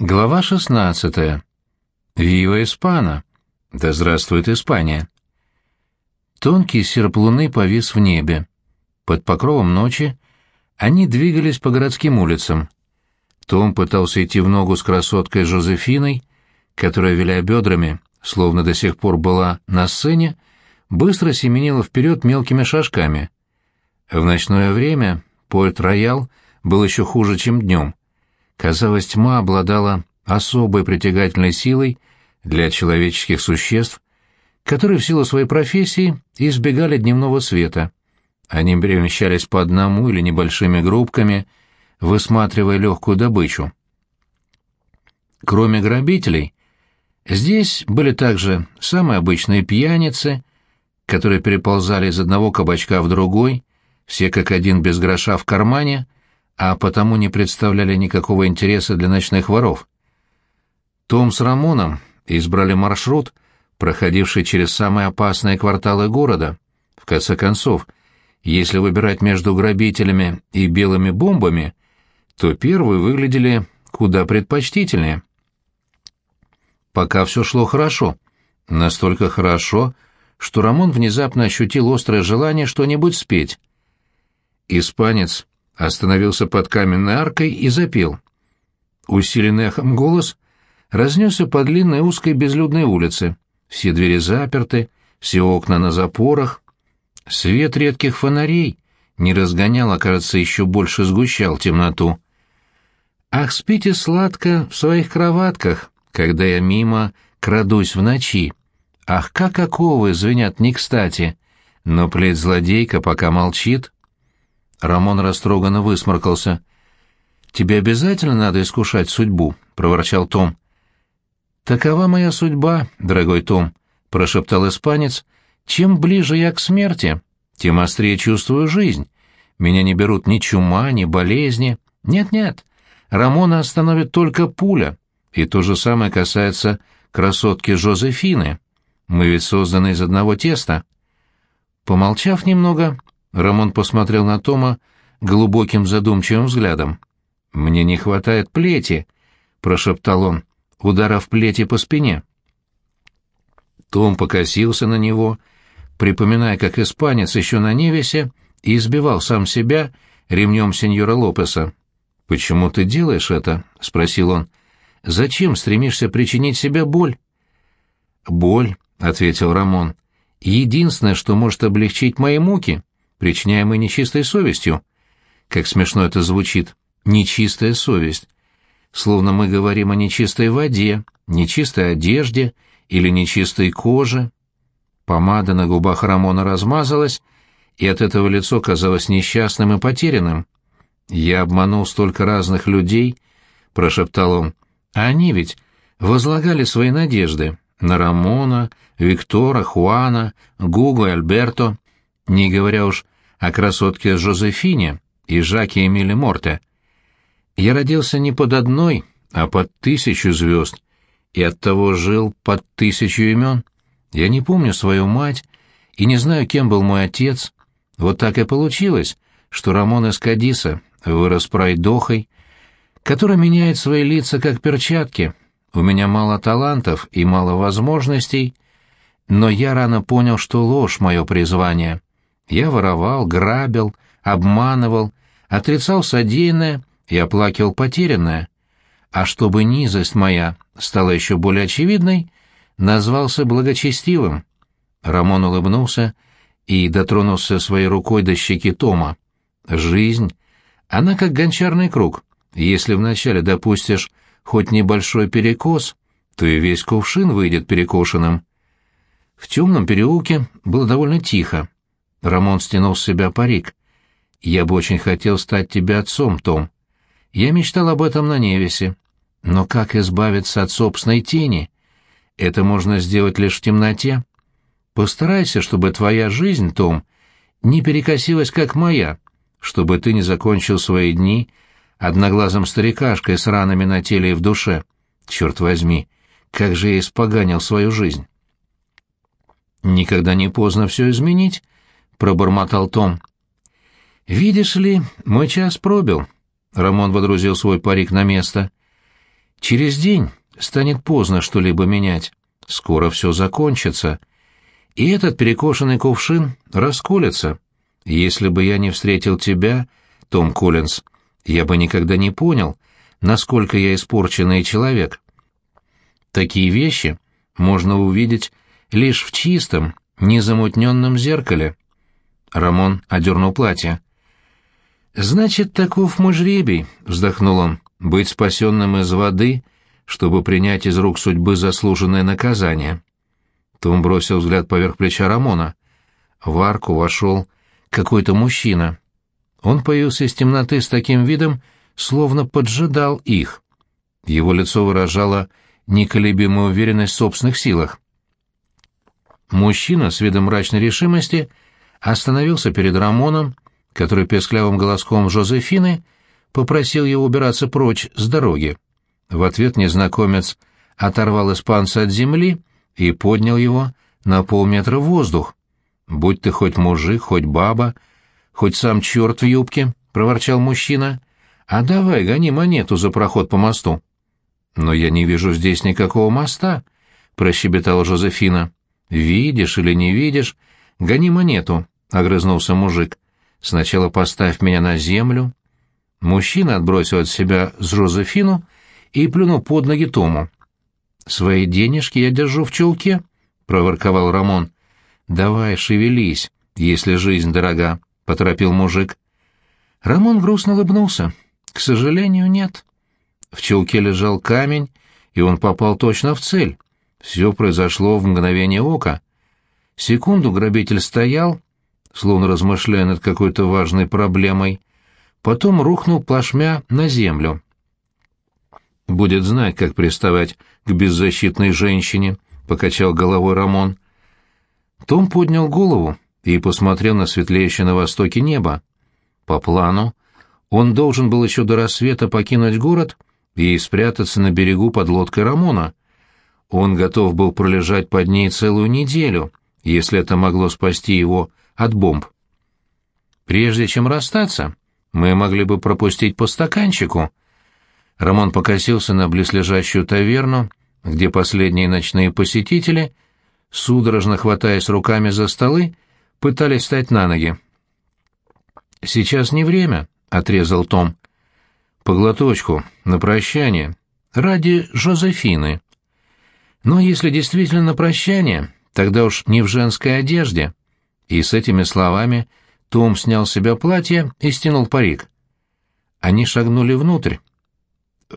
Глава 16. Вива Испана. Да здравствует Испания. Тонкий серп луны повис в небе. Под покровом ночи они двигались по городским улицам. Том пытался идти в ногу с красоткой Жозефиной, которая, виляя бедрами, словно до сих пор была на сцене, быстро семенила вперед мелкими шажками. В ночное время Пойт-Роял был еще хуже, чем днем. Казалось, тьма обладала особой притягательной силой для человеческих существ, которые в силу своей профессии избегали дневного света. Они перемещались по одному или небольшими группками, высматривая легкую добычу. Кроме грабителей, здесь были также самые обычные пьяницы, которые переползали из одного кабачка в другой, все как один без гроша в кармане — а потому не представляли никакого интереса для ночных воров. Том с Рамоном избрали маршрут, проходивший через самые опасные кварталы города. В конце концов, если выбирать между грабителями и белыми бомбами, то первые выглядели куда предпочтительнее. Пока все шло хорошо. Настолько хорошо, что Рамон внезапно ощутил острое желание что-нибудь спеть. Испанец остановился под каменной аркой и запел. Усиленный эхом голос разнесся по длинной узкой безлюдной улице. Все двери заперты, все окна на запорах. Свет редких фонарей не разгонял, а, кажется, еще больше сгущал темноту. «Ах, спите сладко в своих кроватках, когда я мимо крадусь в ночи. Ах, как оковы звенят не кстати, но плеть злодейка пока молчит». Рамон растроганно высморкался. «Тебе обязательно надо искушать судьбу», — проворчал Том. «Такова моя судьба, дорогой Том», — прошептал испанец. «Чем ближе я к смерти, тем острее чувствую жизнь. Меня не берут ни чума, ни болезни. Нет-нет, Рамона остановит только пуля. И то же самое касается красотки Жозефины. Мы ведь созданы из одного теста». Помолчав немного, Рамон посмотрел на Тома глубоким задумчивым взглядом. «Мне не хватает плети», — прошептал он, — удара в плети по спине. Том покосился на него, припоминая, как испанец еще на Невесе избивал сам себя ремнем сеньора Лопеса. «Почему ты делаешь это?» — спросил он. «Зачем стремишься причинить себе боль?» «Боль», — ответил Рамон, — «единственное, что может облегчить мои муки» причиняемый нечистой совестью. Как смешно это звучит. Нечистая совесть. Словно мы говорим о нечистой воде, нечистой одежде или нечистой коже. Помада на губах Рамона размазалась, и от этого лицо казалось несчастным и потерянным. «Я обманул столько разных людей», — прошептал он, — «а они ведь возлагали свои надежды на Рамона, Виктора, Хуана, Гуго и Альберто не говоря уж о красотке Жозефине и Жаке Эмиле Морте. Я родился не под одной, а под тысячу звезд, и оттого жил под тысячу имен. Я не помню свою мать и не знаю, кем был мой отец. Вот так и получилось, что Рамон из Кадиса вырос пройдохой, который меняет свои лица как перчатки. У меня мало талантов и мало возможностей, но я рано понял, что ложь — мое призвание. Я воровал, грабил, обманывал, отрицал содеянное и оплакивал потерянное. А чтобы низость моя стала еще более очевидной, назвался благочестивым. Рамон улыбнулся и дотронулся своей рукой до щеки Тома. Жизнь, она как гончарный круг. Если вначале допустишь хоть небольшой перекос, то и весь кувшин выйдет перекошенным. В темном переулке было довольно тихо. Рамон стянул с себя парик. «Я бы очень хотел стать тебе отцом, Том. Я мечтал об этом на Невесе. Но как избавиться от собственной тени? Это можно сделать лишь в темноте. Постарайся, чтобы твоя жизнь, Том, не перекосилась, как моя, чтобы ты не закончил свои дни одноглазым старикашкой с ранами на теле и в душе. Черт возьми, как же я испоганил свою жизнь!» «Никогда не поздно все изменить», — пробормотал Том. «Видишь ли, мой час пробил», — Рамон водрузил свой парик на место. Через день станет поздно что-либо менять. Скоро все закончится. И этот перекошенный кувшин расколется. Если бы я не встретил тебя, Том Коллинз, я бы никогда не понял, насколько я испорченный человек. Такие вещи можно увидеть лишь в чистом, незамутненном зеркале. Рамон одернул платье. «Значит, таков мой жребий», — вздохнул он, — «быть спасенным из воды, чтобы принять из рук судьбы заслуженное наказание». Том бросил взгляд поверх плеча Рамона. В арку вошел какой-то мужчина. Он появился из темноты с таким видом, словно поджидал их. Его лицо выражало неколебимую уверенность в собственных силах. Мужчина с видом мрачной решимости остановился перед Рамоном, который песклявым голоском Жозефины попросил его убираться прочь с дороги. В ответ незнакомец оторвал испанца от земли и поднял его на полметра в воздух. «Будь ты хоть мужик, хоть баба, хоть сам черт в юбке», — проворчал мужчина, — «а давай гони монету за проход по мосту». «Но я не вижу здесь никакого моста», — прощебетала Жозефина. «Видишь или не видишь, гони монету», — огрызнулся мужик. «Сначала поставь меня на землю». Мужчина отбросил от себя с Жозефину и плюнул под ноги Тому. «Свои денежки я держу в чулке», — проворковал Рамон. «Давай, шевелись, если жизнь дорога», — поторопил мужик. Рамон грустно улыбнулся. «К сожалению, нет». В чулке лежал камень, и он попал точно в цель. Все произошло в мгновение ока. Секунду грабитель стоял, словно размышляя над какой-то важной проблемой, потом рухнул плашмя на землю. «Будет знать, как приставать к беззащитной женщине», — покачал головой Рамон. Том поднял голову и посмотрел на светлеющее на востоке небо. По плану, он должен был еще до рассвета покинуть город и спрятаться на берегу под лодкой Рамона. Он готов был пролежать под ней целую неделю, если это могло спасти его от бомб. Прежде чем расстаться, мы могли бы пропустить по стаканчику. Рамон покосился на близлежащую таверну, где последние ночные посетители, судорожно хватаясь руками за столы, пытались встать на ноги. «Сейчас не время», — отрезал Том. «По глоточку, на прощание, ради Жозефины». Но если действительно на прощание, тогда уж не в женской одежде. И с этими словами Том снял с себя платье и стянул парик. Они шагнули внутрь.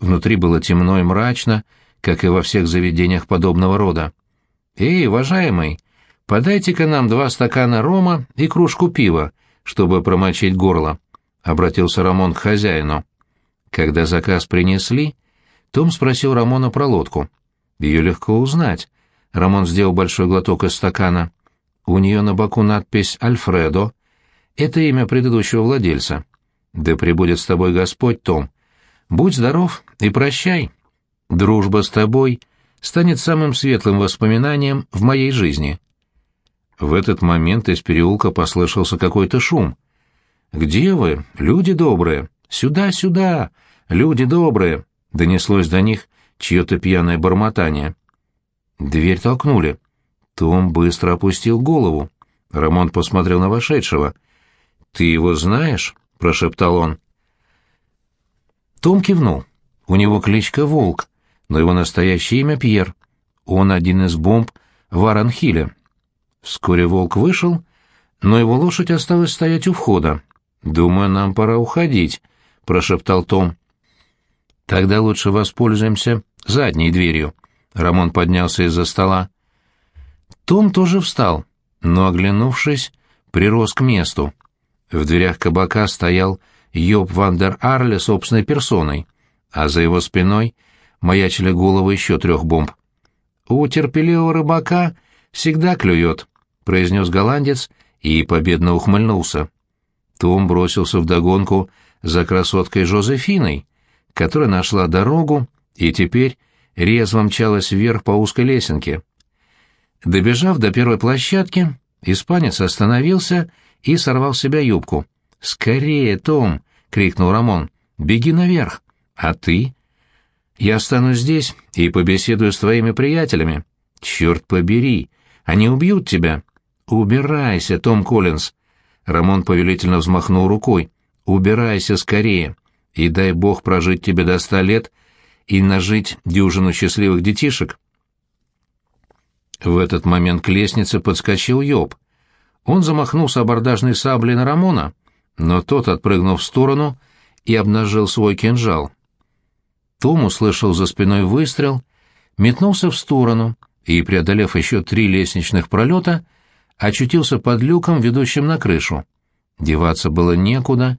Внутри было темно и мрачно, как и во всех заведениях подобного рода. «Эй, уважаемый, подайте-ка нам два стакана рома и кружку пива, чтобы промочить горло», — обратился Рамон к хозяину. Когда заказ принесли, том спросил Рамона про лодку. Ее легко узнать. Рамон сделал большой глоток из стакана. У нее на боку надпись «Альфредо». Это имя предыдущего владельца. Да пребудет с тобой Господь, Том. Будь здоров и прощай. Дружба с тобой станет самым светлым воспоминанием в моей жизни. В этот момент из переулка послышался какой-то шум. «Где вы, люди добрые? Сюда, сюда! Люди добрые!» — донеслось до них чье-то пьяное бормотание. Дверь толкнули. Том быстро опустил голову. Рамон посмотрел на вошедшего. «Ты его знаешь?» — прошептал он. Том кивнул. У него кличка Волк, но его настоящее имя Пьер. Он один из бомб в Аранхиле. Вскоре Волк вышел, но его лошадь осталась стоять у входа. «Думаю, нам пора уходить», — прошептал Том. «Тогда лучше воспользуемся задней дверью». Рамон поднялся из-за стола. Том тоже встал, но, оглянувшись, прирос к месту. В дверях кабака стоял Йоб Вандер Арле собственной персоной, а за его спиной маячили головы еще трех бомб. «У терпеливого рыбака всегда клюет», — произнес голландец и победно ухмыльнулся. Том бросился вдогонку за красоткой Жозефиной, которая нашла дорогу и теперь резво мчалась вверх по узкой лесенке. Добежав до первой площадки, испанец остановился и сорвал с себя юбку. «Скорее, Том!» — крикнул Рамон. «Беги наверх! А ты?» Я останусь здесь и побеседую с твоими приятелями. Черт побери, они убьют тебя. Убирайся, Том Коллинз. Рамон повелительно взмахнул рукой. Убирайся скорее, и дай бог прожить тебе до ста лет и нажить дюжину счастливых детишек. В этот момент к лестнице подскочил Йоб. Он замахнулся абордажной саблей на Рамона, но тот, отпрыгнул в сторону, и обнажил свой кинжал. Том услышал за спиной выстрел, метнулся в сторону и, преодолев еще три лестничных пролета, очутился под люком, ведущим на крышу. Деваться было некуда,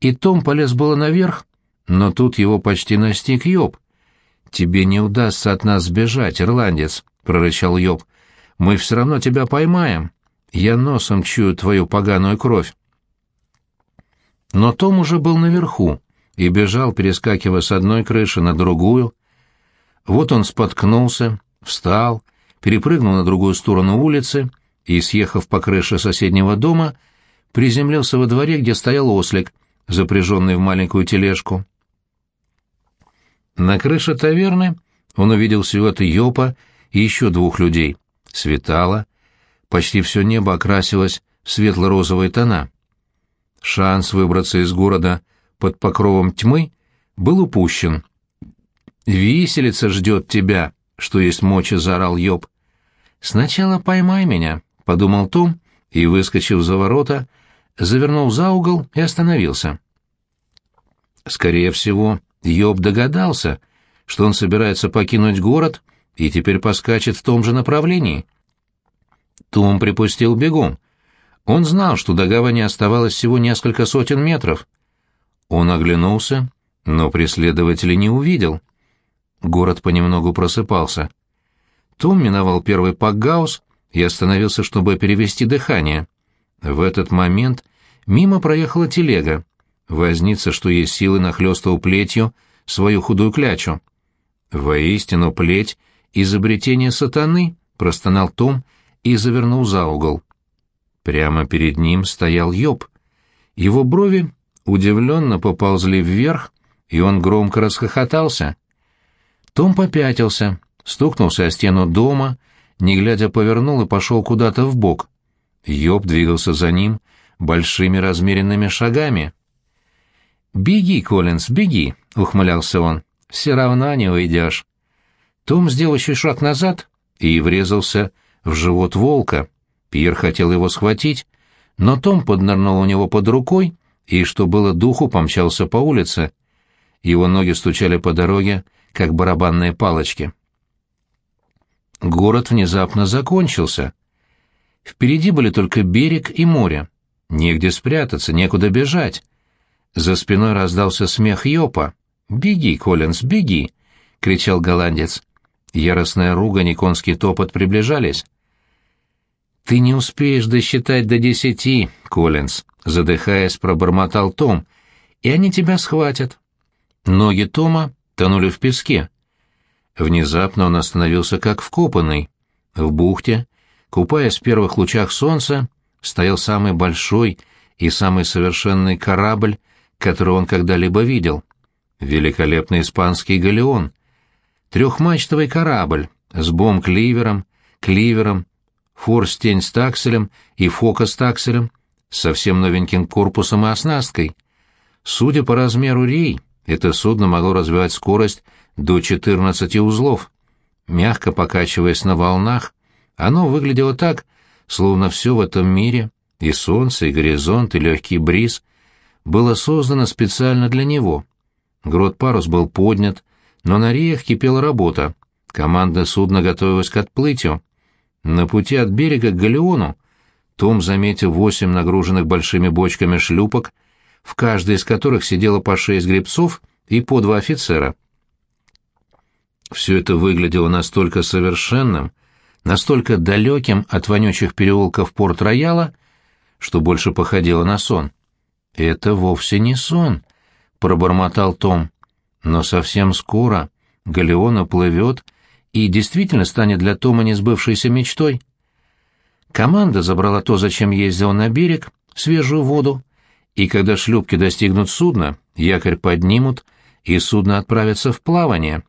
и Том полез было наверх, но тут его почти настиг Йоб. «Тебе не удастся от нас сбежать, ирландец», — прорычал Йоб. «Мы все равно тебя поймаем. Я носом чую твою поганую кровь». Но Том уже был наверху и бежал, перескакивая с одной крыши на другую. Вот он споткнулся, встал, перепрыгнул на другую сторону улицы и, съехав по крыше соседнего дома, приземлился во дворе, где стоял ослик, запряженный в маленькую тележку. На крыше таверны он увидел силуэты Йопа и еще двух людей. Светало, почти все небо окрасилось в светло-розовые тона. Шанс выбраться из города под покровом тьмы был упущен. «Виселица ждет тебя», — что есть мочи, заорал Йоб. «Сначала поймай меня», — подумал Том, и, выскочив за ворота, завернул за угол и остановился. Скорее всего, Йоб догадался, что он собирается покинуть город и теперь поскачет в том же направлении. Том припустил бегом, он знал, что до гавани оставалось всего несколько сотен метров. Он оглянулся, но преследователей не увидел. Город понемногу просыпался. Том миновал первый пакгаус и остановился, чтобы перевести дыхание. В этот момент мимо проехала телега. Возница, что есть силы, нахлёстывал плетью свою худую клячу. «Воистину, плеть — изобретение сатаны», — простонал Том и завернул за угол. Прямо перед ним стоял Йоб. Его брови удивленно поползли вверх, и он громко расхохотался. Том попятился, стукнулся о стену дома, не глядя повернул и пошел куда-то в бок. Йоб двигался за ним большими размеренными шагами. «Беги, Коллинз, беги!» — ухмылялся он. «Все равно не уйдешь». Том сделал еще шаг назад и врезался в живот волка. Пьер хотел его схватить, но Том поднырнул у него под рукой и, что было духу, помчался по улице. Его ноги стучали по дороге, как барабанные палочки. Город внезапно закончился. Впереди были только берег и море. Негде спрятаться, некуда бежать. За спиной раздался смех Йопа. «Беги, Коллинз, беги!» — кричал голландец. Яростная ругань и конский топот приближались. «Ты не успеешь досчитать до десяти, Коллинз», — задыхаясь, пробормотал Том, — «и они тебя схватят». Ноги Тома тонули в песке. Внезапно он остановился как вкопанный. В бухте, купаясь в первых лучах солнца, стоял самый большой и самый совершенный корабль, который он когда-либо видел. Великолепный испанский галеон. Трехмачтовый корабль с бомб-кливером, кливером, форстень с такселем и фока с такселем, совсем новеньким корпусом и оснасткой. Судя по размеру рей, это судно могло развивать скорость до 14 узлов. Мягко покачиваясь на волнах, оно выглядело так, словно все в этом мире, и солнце, и горизонт, и легкий бриз, было создано специально для него. Грот-парус был поднят, но на реях кипела работа. Команда судна готовилась к отплытию. На пути от берега к галеону Том заметил восемь нагруженных большими бочками шлюпок, в каждой из которых сидело по шесть гребцов и по два офицера. Все это выглядело настолько совершенным, настолько далеким от вонючих переулков Порт-Рояла, что больше походило на сон. «Это вовсе не сон», — пробормотал Том. «Но совсем скоро галеон уплывет и действительно станет для Тома несбывшейся мечтой. Команда забрала то, зачем ездил на берег, свежую воду, и когда шлюпки достигнут судна, якорь поднимут, и судно отправится в плавание,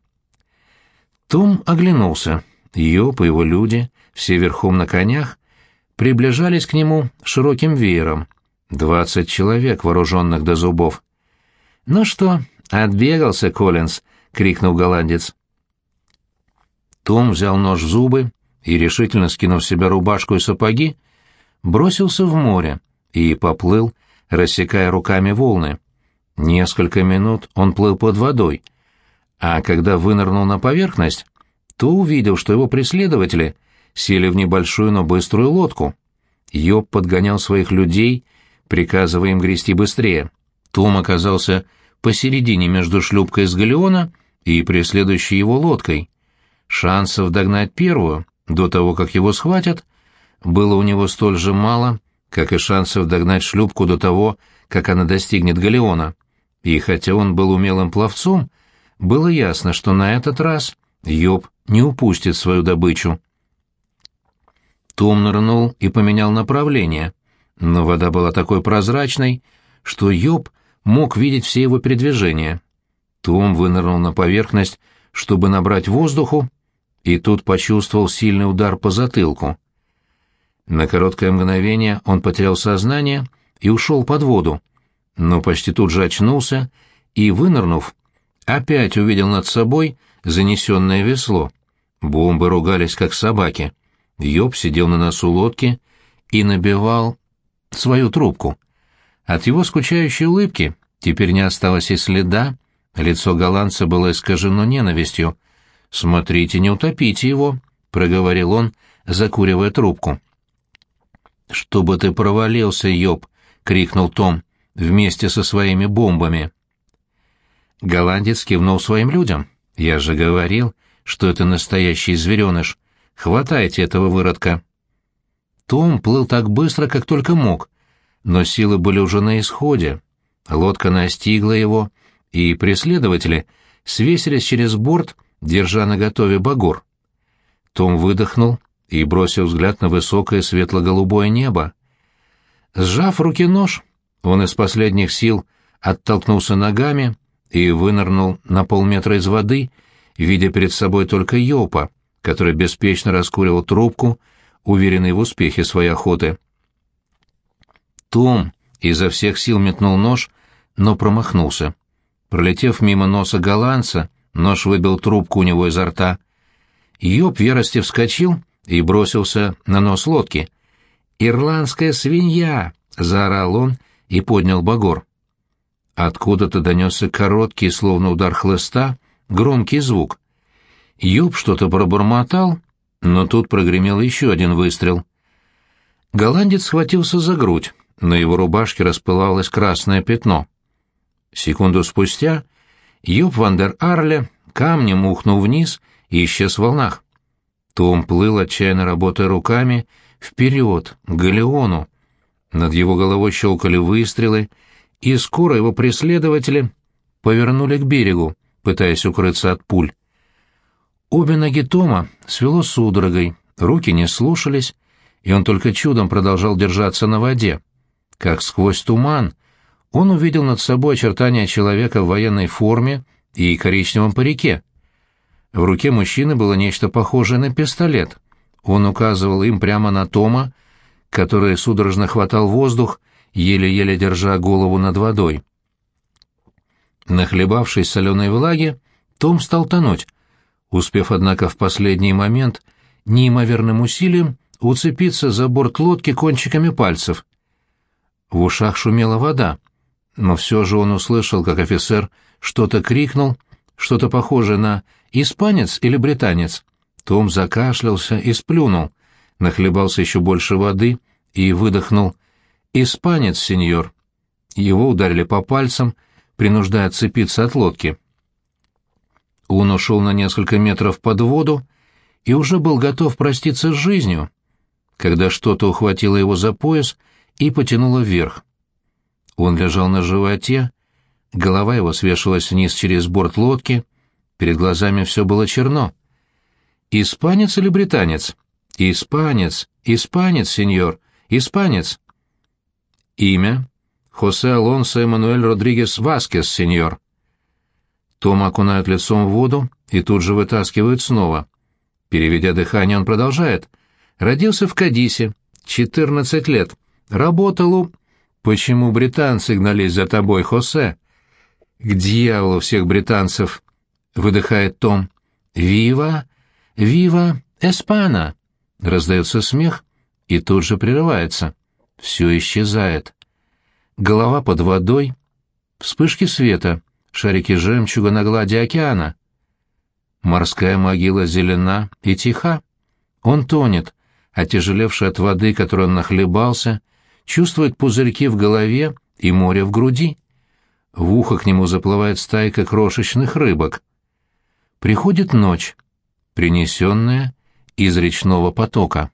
Том оглянулся. Йоп и его люди, все верхом на конях, приближались к нему широким веером. Двадцать человек, вооруженных до зубов. «Ну что, отбегался, Коллинз?» — крикнул голландец. Том взял нож в зубы и, решительно скинув себя рубашку и сапоги, бросился в море и поплыл, рассекая руками волны. Несколько минут он плыл под водой, а когда вынырнул на поверхность, то увидел, что его преследователи сели в небольшую, но быструю лодку. Йоб подгонял своих людей, приказывая им грести быстрее. Том оказался посередине между шлюпкой с галеона и преследующей его лодкой. Шансов догнать первую, до того, как его схватят, было у него столь же мало, как и шансов догнать шлюпку до того, как она достигнет галеона. И хотя он был умелым пловцом, было ясно, что на этот раз Йоб не упустит свою добычу. Том нырнул и поменял направление, но вода была такой прозрачной, что Йоб мог видеть все его передвижения. Том вынырнул на поверхность, чтобы набрать воздуху, и тут почувствовал сильный удар по затылку. На короткое мгновение он потерял сознание и ушел под воду, но почти тут же очнулся и, вынырнув, опять увидел над собой занесенное весло. Бомбы ругались, как собаки. Йоб сидел на носу лодки и набивал свою трубку. От его скучающей улыбки теперь не осталось и следа, лицо голландца было искажено ненавистью. «Смотрите, не утопите его», — проговорил он, закуривая трубку. «Чтобы ты провалился, Йоб!» — крикнул Том вместе со своими бомбами. Голландец кивнул своим людям. «Я же говорил, что это настоящий звереныш. Хватайте этого выродка». Том плыл так быстро, как только мог, но силы были уже на исходе. Лодка настигла его, и преследователи свесились через борт, держа наготове багор. Том выдохнул и бросил взгляд на высокое светло-голубое небо. Сжав руки нож, он из последних сил оттолкнулся ногами и вынырнул на полметра из воды, видя перед собой только Йопа, который беспечно раскуривал трубку, уверенный в успехе своей охоты. Том изо всех сил метнул нож, но промахнулся. Пролетев мимо носа голландца, нож выбил трубку у него изо рта. Йоп в ярости вскочил и бросился на нос лодки. «Ирландская свинья!» — заорал он и поднял багор. Откуда-то донесся короткий, словно удар хлыста, громкий звук. Юб что-то пробормотал, но тут прогремел еще один выстрел. Голландец схватился за грудь, на его рубашке распылалось красное пятно. Секунду спустя Юб Вандер Арле камнем ухнул вниз и исчез в волнах. Том плыл, отчаянно работая руками, вперед, к галеону. Над его головой щелкали выстрелы, и скоро его преследователи повернули к берегу, пытаясь укрыться от пуль. Обе ноги Тома свело судорогой, руки не слушались, и он только чудом продолжал держаться на воде. Как сквозь туман он увидел над собой очертания человека в военной форме и коричневом парике. В руке мужчины было нечто похожее на пистолет. Он указывал им прямо на Тома, который судорожно хватал воздух, еле-еле держа голову над водой. Нахлебавшись соленой влаги, Том стал тонуть, успев, однако, в последний момент неимоверным усилием уцепиться за борт лодки кончиками пальцев. В ушах шумела вода, но все же он услышал, как офицер что-то крикнул, что-то похожее на «испанец» или «британец». Том закашлялся и сплюнул, нахлебался еще больше воды и выдохнул «Испанец, сеньор». Его ударили по пальцам, принуждая отцепиться от лодки. Он ушел на несколько метров под воду и уже был готов проститься с жизнью, когда что-то ухватило его за пояс и потянуло вверх. Он лежал на животе, голова его свешивалась вниз через борт лодки, перед глазами все было черно. «Испанец или британец?» «Испанец, испанец, сеньор, испанец». «Имя?» «Хосе Алонсо Эммануэль Родригес Васкес, сеньор». Тома окунают лицом в воду и тут же вытаскивают снова. Переведя дыхание, он продолжает. Родился в Кадисе, 14 лет. Работал у... Почему британцы гнались за тобой, Хосе? К дьяволу всех британцев, выдыхает Том. Вива, вива, эспана. Раздается смех и тут же прерывается. Все исчезает. Голова под водой, вспышки света, шарики жемчуга на глади океана. Морская могила зелена и тиха. Он тонет, отяжелевший от воды, которой он нахлебался, чувствует пузырьки в голове и море в груди. В ухо к нему заплывает стайка крошечных рыбок. Приходит ночь, принесенная из речного потока.